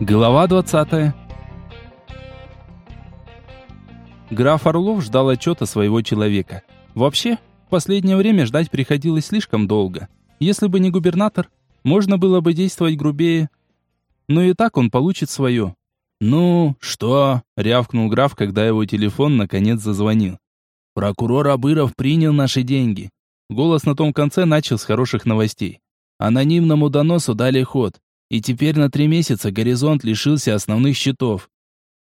Глава 20 Граф Орлов ждал отчета своего человека. Вообще, в последнее время ждать приходилось слишком долго. Если бы не губернатор, можно было бы действовать грубее. Но и так он получит свое. «Ну, что?» — рявкнул граф, когда его телефон наконец зазвонил. «Прокурор Абыров принял наши деньги». Голос на том конце начал с хороших новостей. Анонимному доносу дали ход, и теперь на три месяца горизонт лишился основных счетов.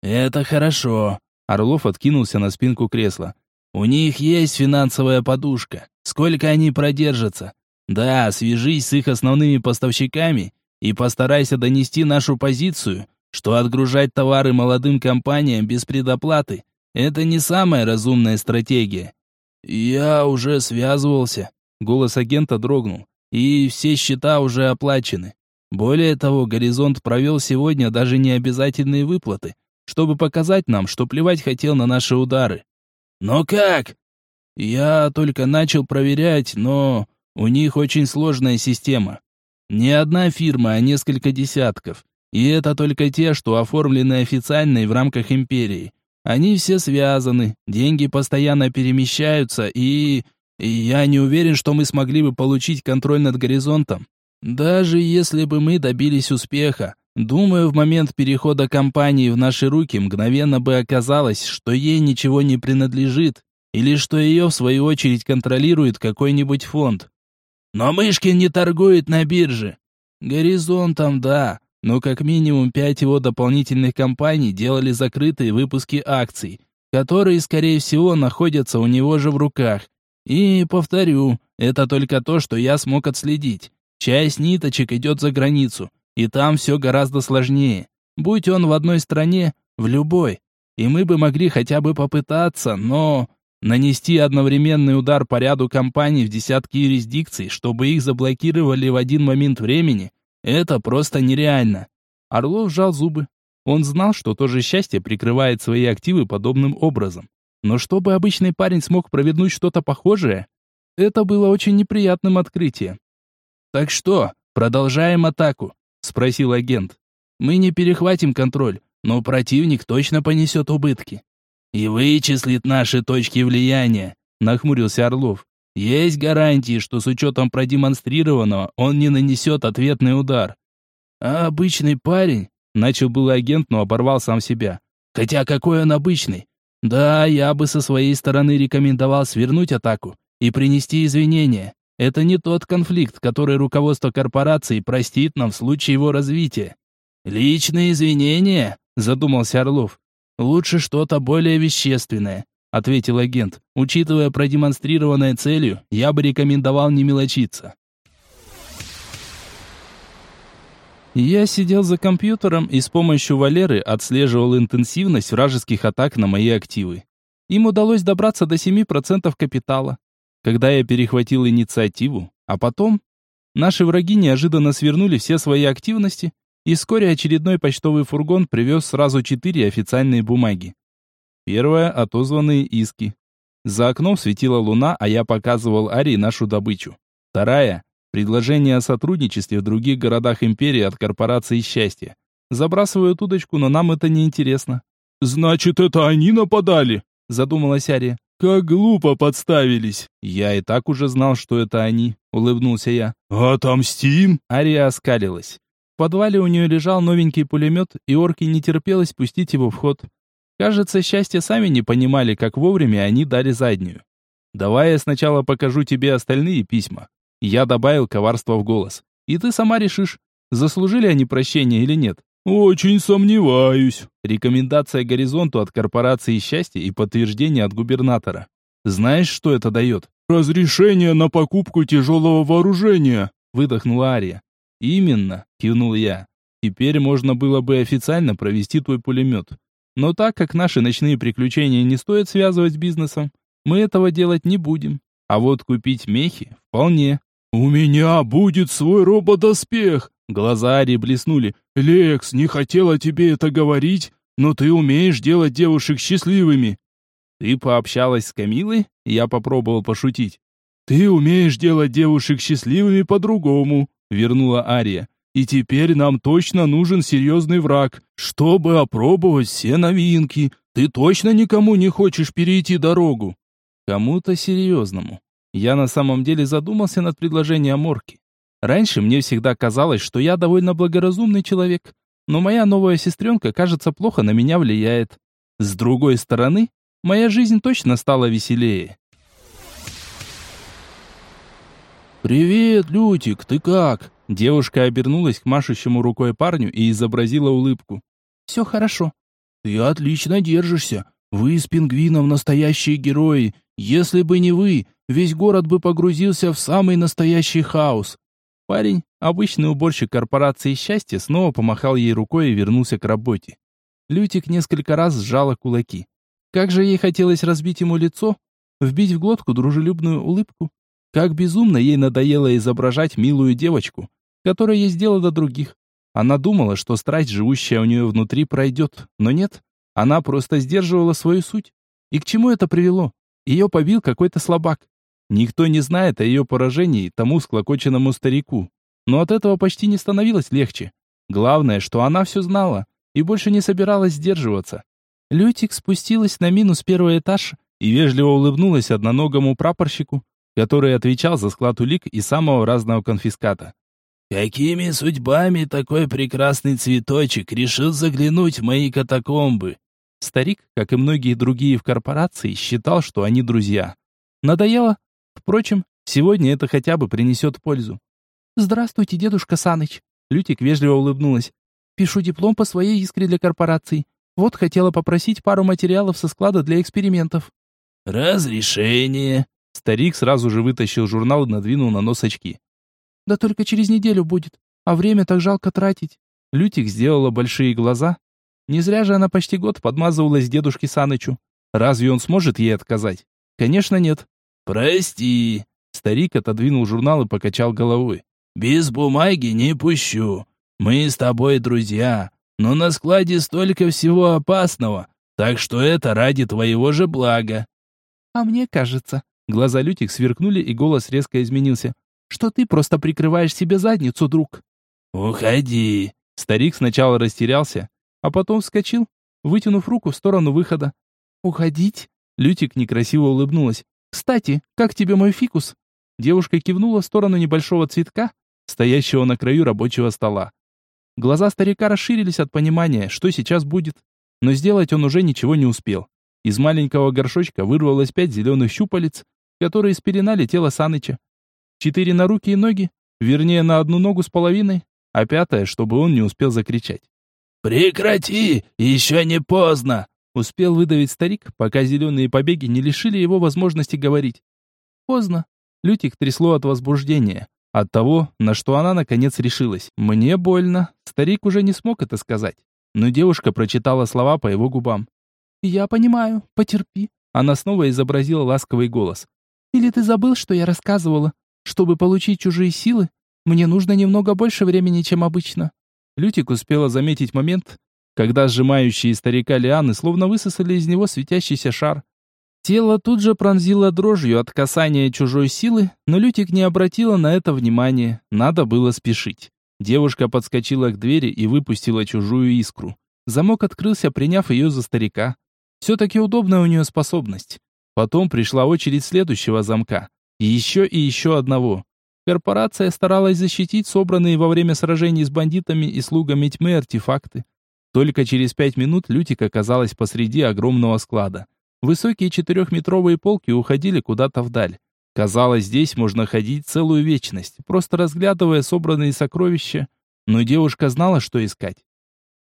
«Это хорошо», — Орлов откинулся на спинку кресла. «У них есть финансовая подушка. Сколько они продержатся? Да, свяжись с их основными поставщиками и постарайся донести нашу позицию, что отгружать товары молодым компаниям без предоплаты – это не самая разумная стратегия. Я уже связывался. Голос агента дрогнул. И все счета уже оплачены. Более того, Горизонт провел сегодня даже необязательные выплаты, чтобы показать нам, что плевать хотел на наши удары. Но как? Я только начал проверять, но у них очень сложная система. Не одна фирма, а несколько десятков. И это только те, что оформлены официально и в рамках империи. Они все связаны, деньги постоянно перемещаются, и... я не уверен, что мы смогли бы получить контроль над горизонтом. Даже если бы мы добились успеха, думаю, в момент перехода компании в наши руки мгновенно бы оказалось, что ей ничего не принадлежит, или что ее, в свою очередь, контролирует какой-нибудь фонд. Но Мышкин не торгует на бирже. Горизонтом, да, но как минимум пять его дополнительных компаний делали закрытые выпуски акций, которые, скорее всего, находятся у него же в руках. И, повторю, это только то, что я смог отследить. Часть ниточек идет за границу, и там все гораздо сложнее. Будь он в одной стране, в любой. И мы бы могли хотя бы попытаться, но... Нанести одновременный удар по ряду компаний в десятки юрисдикций, чтобы их заблокировали в один момент времени, это просто нереально. Орлов сжал зубы. Он знал, что то же счастье прикрывает свои активы подобным образом. Но чтобы обычный парень смог провернуть что-то похожее, это было очень неприятным открытием. «Так что, продолжаем атаку?» — спросил агент. «Мы не перехватим контроль, но противник точно понесет убытки и вычислит наши точки влияния», — нахмурился Орлов. «Есть гарантии, что с учетом продемонстрированного он не нанесет ответный удар». «А обычный парень?» — начал был агент, но оборвал сам себя. «Хотя какой он обычный? Да, я бы со своей стороны рекомендовал свернуть атаку и принести извинения. Это не тот конфликт, который руководство корпорации простит нам в случае его развития». «Личные извинения?» — задумался Орлов. «Лучше что-то более вещественное», — ответил агент. «Учитывая продемонстрированное целью, я бы рекомендовал не мелочиться». Я сидел за компьютером и с помощью Валеры отслеживал интенсивность вражеских атак на мои активы. Им удалось добраться до 7% капитала. Когда я перехватил инициативу, а потом наши враги неожиданно свернули все свои активности и вскоре очередной почтовый фургон привез сразу четыре официальные бумаги. Первая — отозванные иски. За окном светила луна, а я показывал Арии нашу добычу. Вторая — предложение о сотрудничестве в других городах империи от корпорации счастья. Забрасывают удочку, но нам это не интересно. «Значит, это они нападали?» — задумалась Ария. «Как глупо подставились!» «Я и так уже знал, что это они», — улыбнулся я. «Отомстим?» Ария оскалилась. В подвале у нее лежал новенький пулемет, и орки не терпелось пустить его в ход. Кажется, счастье сами не понимали, как вовремя они дали заднюю. «Давай я сначала покажу тебе остальные письма». Я добавил коварство в голос. «И ты сама решишь, заслужили они прощения или нет». «Очень сомневаюсь». Рекомендация горизонту от корпорации счастья и подтверждение от губернатора. Знаешь, что это дает? «Разрешение на покупку тяжелого вооружения», — выдохнула Ария. «Именно», — кивнул я. «Теперь можно было бы официально провести твой пулемет. Но так как наши ночные приключения не стоит связывать с бизнесом, мы этого делать не будем. А вот купить мехи вполне». «У меня будет свой рободоспех!» Глаза Ари блеснули. «Лекс, не хотела тебе это говорить, но ты умеешь делать девушек счастливыми». «Ты пообщалась с Камилой?» Я попробовал пошутить. «Ты умеешь делать девушек счастливыми по-другому», вернула Ария. И теперь нам точно нужен серьезный враг, чтобы опробовать все новинки. Ты точно никому не хочешь перейти дорогу? Кому-то серьезному. Я на самом деле задумался над предложением Морки. Раньше мне всегда казалось, что я довольно благоразумный человек, но моя новая сестренка, кажется, плохо на меня влияет. С другой стороны, моя жизнь точно стала веселее. «Привет, Лютик, ты как?» Девушка обернулась к машущему рукой парню и изобразила улыбку. «Все хорошо». «Ты отлично держишься. Вы с пингвином настоящие герои. Если бы не вы, весь город бы погрузился в самый настоящий хаос». Парень, обычный уборщик корпорации счастья, снова помахал ей рукой и вернулся к работе. Лютик несколько раз сжала кулаки. Как же ей хотелось разбить ему лицо, вбить в глотку дружелюбную улыбку, как безумно ей надоело изображать милую девочку, которая есть дело до других. Она думала, что страсть, живущая у нее внутри, пройдет, но нет. Она просто сдерживала свою суть. И к чему это привело? Ее побил какой-то слабак. Никто не знает о ее поражении тому склокоченному старику. Но от этого почти не становилось легче. Главное, что она все знала и больше не собиралась сдерживаться. Лютик спустилась на минус первый этаж и вежливо улыбнулась одноногому прапорщику, который отвечал за склад улик и самого разного конфиската. «Какими судьбами такой прекрасный цветочек решил заглянуть в мои катакомбы?» Старик, как и многие другие в корпорации, считал, что они друзья. Надоело? Впрочем, сегодня это хотя бы принесет пользу. «Здравствуйте, дедушка Саныч!» Лютик вежливо улыбнулась. «Пишу диплом по своей искре для корпорации. Вот хотела попросить пару материалов со склада для экспериментов». «Разрешение!» Старик сразу же вытащил журнал и надвинул на нос очки. «Да только через неделю будет, а время так жалко тратить». Лютик сделала большие глаза. Не зря же она почти год подмазывалась дедушке Санычу. Разве он сможет ей отказать? Конечно, нет. «Прости». Старик отодвинул журнал и покачал головой. «Без бумаги не пущу. Мы с тобой друзья, но на складе столько всего опасного, так что это ради твоего же блага». «А мне кажется, Глаза Лютик сверкнули, и голос резко изменился. «Что ты просто прикрываешь себе задницу, друг?» «Уходи!» Старик сначала растерялся, а потом вскочил, вытянув руку в сторону выхода. «Уходить?» Лютик некрасиво улыбнулась. «Кстати, как тебе мой фикус?» Девушка кивнула в сторону небольшого цветка, стоящего на краю рабочего стола. Глаза старика расширились от понимания, что сейчас будет, но сделать он уже ничего не успел. Из маленького горшочка вырвалось пять зеленых щупалец, которые спеленали тело Саныча. Четыре на руки и ноги, вернее, на одну ногу с половиной, а пятая, чтобы он не успел закричать. «Прекрати! Еще не поздно!» Успел выдавить старик, пока зеленые побеги не лишили его возможности говорить. Поздно. Лютик трясло от возбуждения, от того, на что она наконец решилась. «Мне больно». Старик уже не смог это сказать, но девушка прочитала слова по его губам. «Я понимаю, потерпи». Она снова изобразила ласковый голос. Или ты забыл, что я рассказывала? Чтобы получить чужие силы, мне нужно немного больше времени, чем обычно». Лютик успела заметить момент, когда сжимающие старика лианы словно высосали из него светящийся шар. Тело тут же пронзило дрожью от касания чужой силы, но Лютик не обратила на это внимания. Надо было спешить. Девушка подскочила к двери и выпустила чужую искру. Замок открылся, приняв ее за старика. Все-таки удобная у нее способность. Потом пришла очередь следующего замка. И еще и еще одного. Корпорация старалась защитить собранные во время сражений с бандитами и слугами тьмы артефакты. Только через пять минут Лютик оказалась посреди огромного склада. Высокие четырехметровые полки уходили куда-то вдаль. Казалось, здесь можно ходить целую вечность, просто разглядывая собранные сокровища. Но девушка знала, что искать.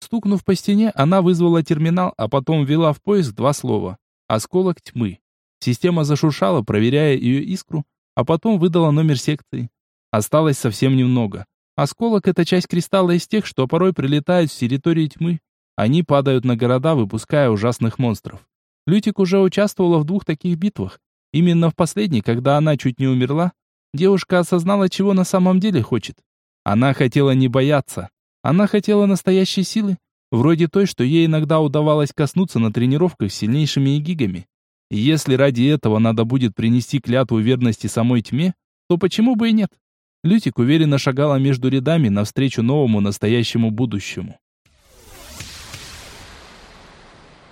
Стукнув по стене, она вызвала терминал, а потом ввела в поиск два слова. «Осколок тьмы». Система зашуршала, проверяя ее искру, а потом выдала номер секции. Осталось совсем немного. Осколок — это часть кристалла из тех, что порой прилетают с территории тьмы. Они падают на города, выпуская ужасных монстров. Лютик уже участвовала в двух таких битвах. Именно в последней, когда она чуть не умерла, девушка осознала, чего на самом деле хочет. Она хотела не бояться. Она хотела настоящей силы, вроде той, что ей иногда удавалось коснуться на тренировках с сильнейшими эгигами. И если ради этого надо будет принести клятву верности самой тьме, то почему бы и нет? Лютик уверенно шагала между рядами навстречу новому настоящему будущему.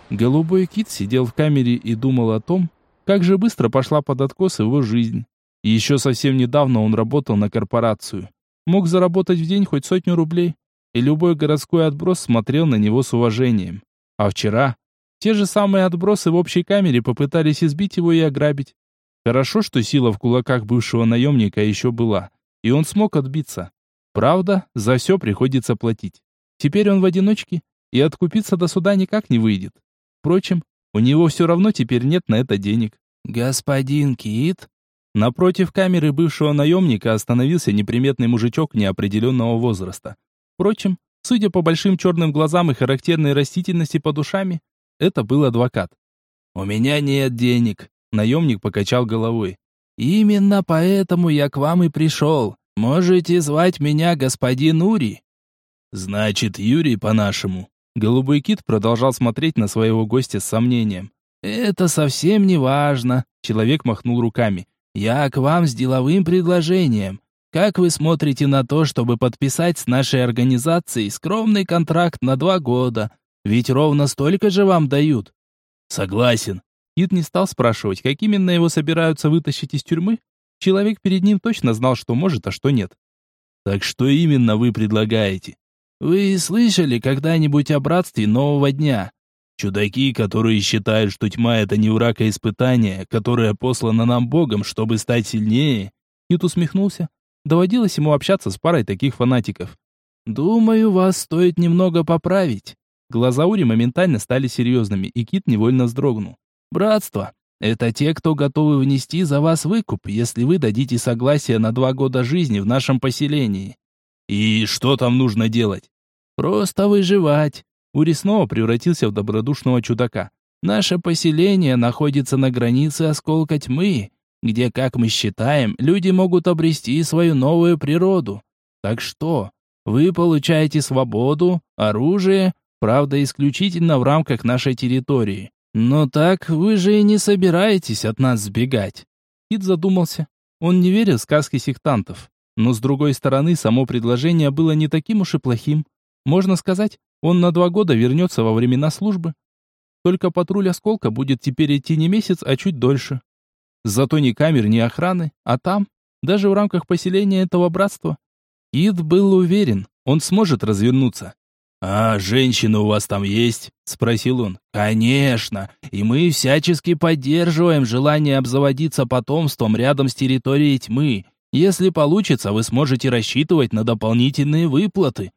Голубой кит сидел в камере и думал о том, как же быстро пошла под откос его жизнь. Еще совсем недавно он работал на корпорацию. Мог заработать в день хоть сотню рублей, и любой городской отброс смотрел на него с уважением. А вчера те же самые отбросы в общей камере попытались избить его и ограбить. Хорошо, что сила в кулаках бывшего наемника еще была, и он смог отбиться. Правда, за все приходится платить. Теперь он в одиночке, и откупиться до суда никак не выйдет. Впрочем, у него все равно теперь нет на это денег. «Господин Кит?» Напротив камеры бывшего наемника остановился неприметный мужичок неопределенного возраста. Впрочем, судя по большим черным глазам и характерной растительности под ушами, это был адвокат. «У меня нет денег», — наемник покачал головой. «Именно поэтому я к вам и пришел. Можете звать меня господин Ури». «Значит, Юрий по-нашему», Голубой кит продолжал смотреть на своего гостя с сомнением. «Это совсем не важно», — человек махнул руками. «Я к вам с деловым предложением. Как вы смотрите на то, чтобы подписать с нашей организацией скромный контракт на два года? Ведь ровно столько же вам дают». «Согласен». Кит не стал спрашивать, как именно его собираются вытащить из тюрьмы. Человек перед ним точно знал, что может, а что нет. «Так что именно вы предлагаете?» Вы слышали когда-нибудь о братстве нового дня? Чудаки, которые считают, что тьма это не враг, а испытание, которое послано нам Богом, чтобы стать сильнее. Кит усмехнулся. Доводилось ему общаться с парой таких фанатиков. Думаю, вас стоит немного поправить. Глаза Ури моментально стали серьезными, и Кит невольно вздрогнул. Братство это те, кто готовы внести за вас выкуп, если вы дадите согласие на два года жизни в нашем поселении. И что там нужно делать? Просто выживать. Ури снова превратился в добродушного чудака. Наше поселение находится на границе осколка тьмы, где, как мы считаем, люди могут обрести свою новую природу. Так что, вы получаете свободу, оружие, правда, исключительно в рамках нашей территории. Но так вы же и не собираетесь от нас сбегать. Кит задумался. Он не верил в сказки сектантов. Но с другой стороны, само предложение было не таким уж и плохим. Можно сказать, он на два года вернется во времена службы. Только патруль осколка будет теперь идти не месяц, а чуть дольше. Зато ни камер, ни охраны, а там, даже в рамках поселения этого братства, Ид был уверен, он сможет развернуться. «А женщины у вас там есть?» – спросил он. «Конечно, и мы всячески поддерживаем желание обзаводиться потомством рядом с территорией тьмы. Если получится, вы сможете рассчитывать на дополнительные выплаты.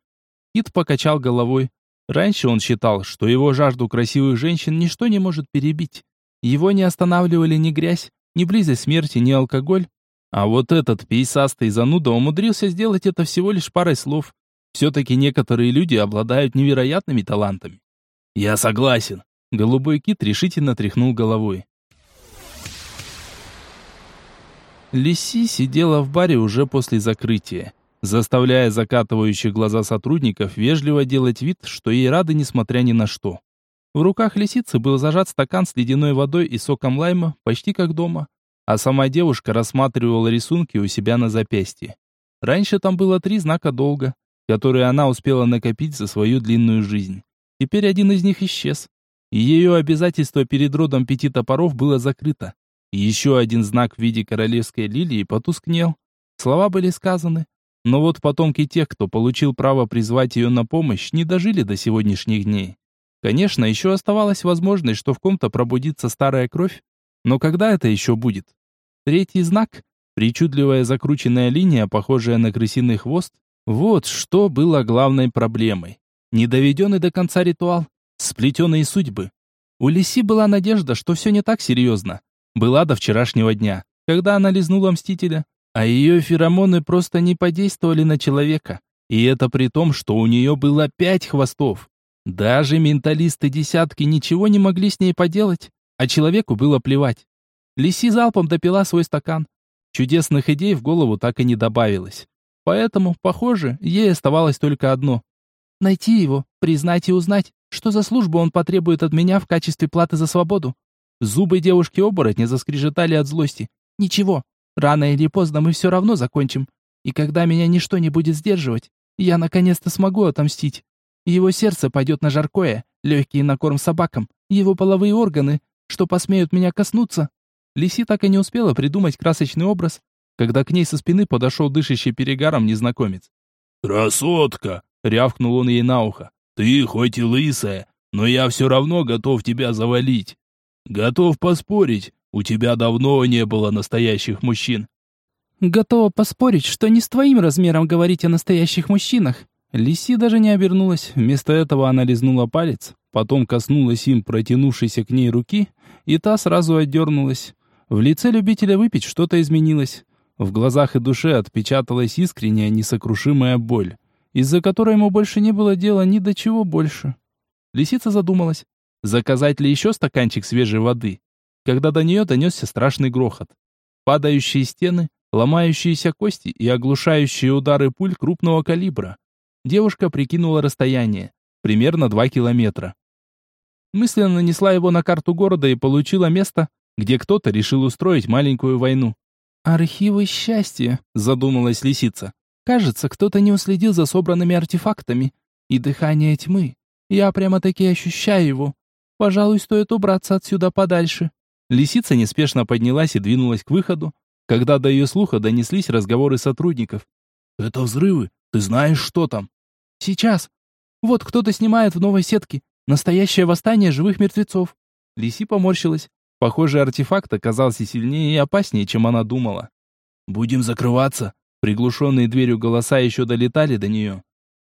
Кит покачал головой. Раньше он считал, что его жажду красивых женщин ничто не может перебить. Его не останавливали ни грязь, ни близость смерти, ни алкоголь. А вот этот пейсастый зануда умудрился сделать это всего лишь парой слов. Все-таки некоторые люди обладают невероятными талантами. «Я согласен», — голубой кит решительно тряхнул головой. Лиси сидела в баре уже после закрытия заставляя закатывающих глаза сотрудников вежливо делать вид, что ей рады несмотря ни на что. В руках лисицы был зажат стакан с ледяной водой и соком лайма, почти как дома, а сама девушка рассматривала рисунки у себя на запястье. Раньше там было три знака долга, которые она успела накопить за свою длинную жизнь. Теперь один из них исчез. Ее обязательство перед родом пяти топоров было закрыто. Еще один знак в виде королевской лилии потускнел. Слова были сказаны, но вот потомки тех, кто получил право призвать ее на помощь, не дожили до сегодняшних дней. Конечно, еще оставалась возможность, что в ком-то пробудится старая кровь, но когда это еще будет? Третий знак, причудливая закрученная линия, похожая на крысиный хвост, вот что было главной проблемой. Недоведенный до конца ритуал, сплетенные судьбы. У Лиси была надежда, что все не так серьезно. Была до вчерашнего дня, когда она лизнула Мстителя, а ее феромоны просто не подействовали на человека. И это при том, что у нее было пять хвостов. Даже менталисты десятки ничего не могли с ней поделать, а человеку было плевать. Лиси залпом допила свой стакан. Чудесных идей в голову так и не добавилось. Поэтому, похоже, ей оставалось только одно. Найти его, признать и узнать, что за службу он потребует от меня в качестве платы за свободу. Зубы девушки-оборотня заскрежетали от злости. Ничего, Рано или поздно мы все равно закончим. И когда меня ничто не будет сдерживать, я наконец-то смогу отомстить. Его сердце пойдет на жаркое, легкие на корм собакам, его половые органы, что посмеют меня коснуться. Лиси так и не успела придумать красочный образ, когда к ней со спины подошел дышащий перегаром незнакомец. «Красотка!» — рявкнул он ей на ухо. «Ты хоть и лысая, но я все равно готов тебя завалить. Готов поспорить, у тебя давно не было настоящих мужчин». «Готова поспорить, что не с твоим размером говорить о настоящих мужчинах». Лиси даже не обернулась, вместо этого она лизнула палец, потом коснулась им протянувшейся к ней руки, и та сразу отдернулась. В лице любителя выпить что-то изменилось. В глазах и душе отпечаталась искренняя, несокрушимая боль, из-за которой ему больше не было дела ни до чего больше. Лисица задумалась, заказать ли еще стаканчик свежей воды, когда до нее донесся страшный грохот. Падающие стены, ломающиеся кости и оглушающие удары пуль крупного калибра. Девушка прикинула расстояние, примерно 2 километра. Мысленно нанесла его на карту города и получила место, где кто-то решил устроить маленькую войну. «Архивы счастья», — задумалась лисица. «Кажется, кто-то не уследил за собранными артефактами. И дыхание тьмы. Я прямо-таки ощущаю его. Пожалуй, стоит убраться отсюда подальше». Лисица неспешно поднялась и двинулась к выходу, когда до ее слуха донеслись разговоры сотрудников. «Это взрывы. Ты знаешь, что там?» «Сейчас. Вот кто-то снимает в новой сетке. Настоящее восстание живых мертвецов». Лиси поморщилась. Похоже, артефакт оказался сильнее и опаснее, чем она думала. «Будем закрываться?» Приглушенные дверью голоса еще долетали до нее.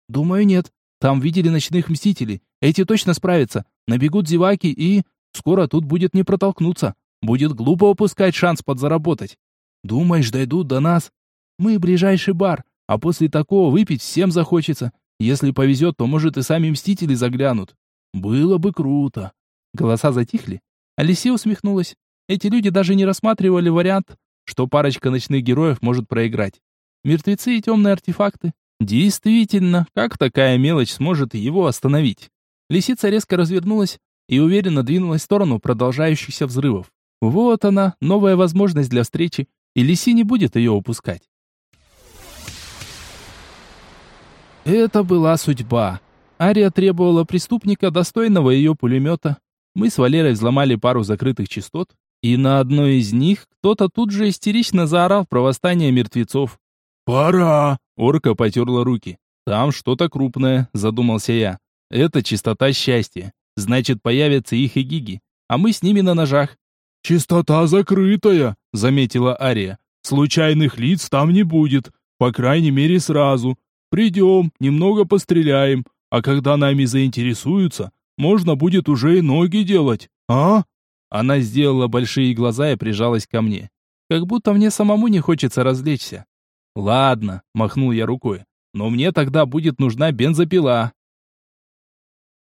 «Думаю, нет. Там видели ночных мстителей. Эти точно справятся. Набегут зеваки и... Скоро тут будет не протолкнуться. Будет глупо упускать шанс подзаработать. Думаешь, дойдут до нас? Мы ближайший бар, а после такого выпить всем захочется. Если повезет, то, может, и сами мстители заглянут. Было бы круто. Голоса затихли. Алисия усмехнулась. Эти люди даже не рассматривали вариант, что парочка ночных героев может проиграть. Мертвецы и темные артефакты. Действительно, как такая мелочь сможет его остановить? Лисица резко развернулась и уверенно двинулась в сторону продолжающихся взрывов. Вот она, новая возможность для встречи, и Лиси не будет ее упускать. Это была судьба. Ария требовала преступника, достойного ее пулемета. Мы с Валерой взломали пару закрытых частот, и на одной из них кто-то тут же истерично заорал про восстание мертвецов. «Пора!» — орка потерла руки. «Там что-то крупное», — задумался я. «Это чистота счастья. Значит, появятся их и гиги, а мы с ними на ножах». «Чистота закрытая», — заметила Ария. «Случайных лиц там не будет, по крайней мере сразу. Придем, немного постреляем, а когда нами заинтересуются, можно будет уже и ноги делать, а?» Она сделала большие глаза и прижалась ко мне. Как будто мне самому не хочется развлечься. «Ладно», — махнул я рукой, «но мне тогда будет нужна бензопила».